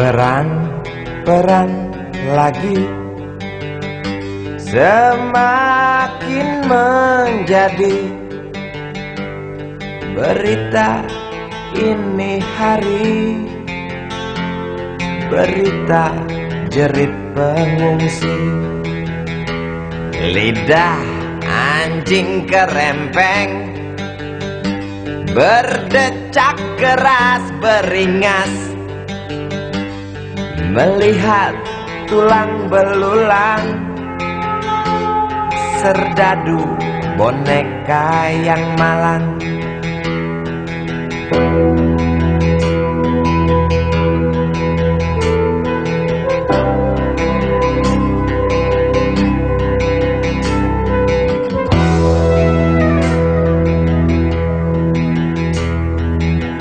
Perang lagi. Semakin menjadi Berita ini hari. Berita jerit pengungsi. Lidah anjing kerempeng. Berdecak keras beringas Melihat tulang belulang Serdadu boneka yang malang.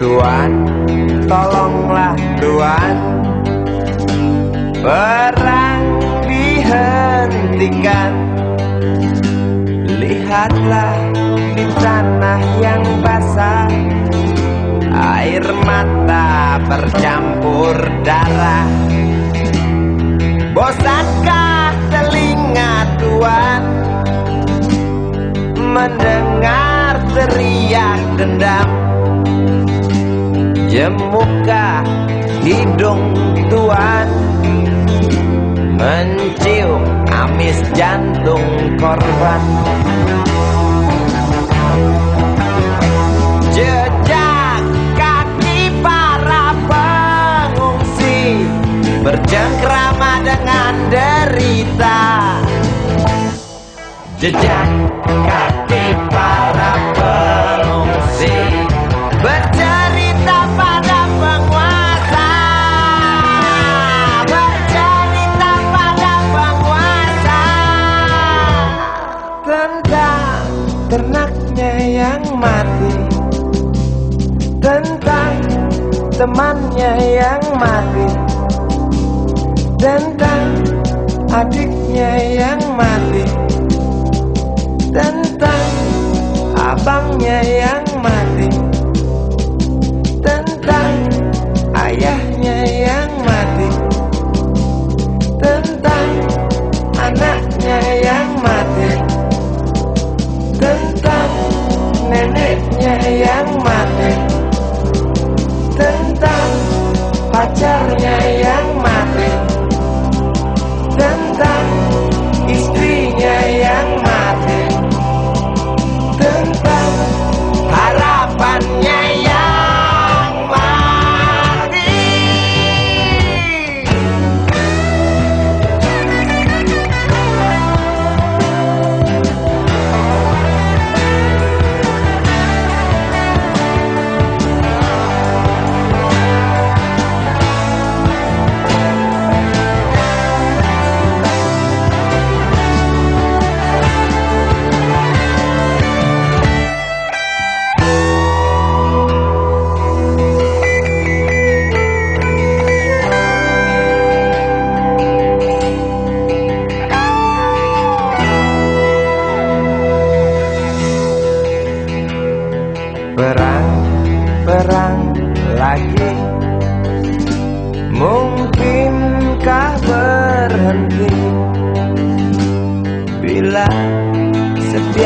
Tuan, tolonglah Tuan Perang dihentikan. Lihatlah di tanah yang basah. Air mata bercampur darah. Bosankah telinga Tuan? Mendengar teriak dendam. Jemuka hidung Tuan Mencium amis jantung korban. Jejak kaki para pengungsi Bercengkrama dengan derita. Jejak Tentang ternaknya yang mati Tentang temannya yang mati Tentang adiknya yang mati Tentang abangnya yang mati Tentang ayahnya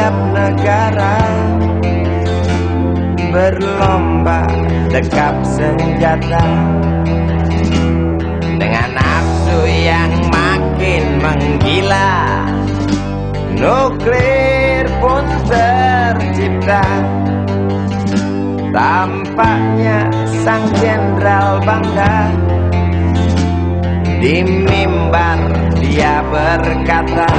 setiap negara Berlomba dekap senjata. Dengan nafsu yang makin menggila Nuklir pun tercipta. Tampaknya sang jenderal bangga. Di mimbar dia berkata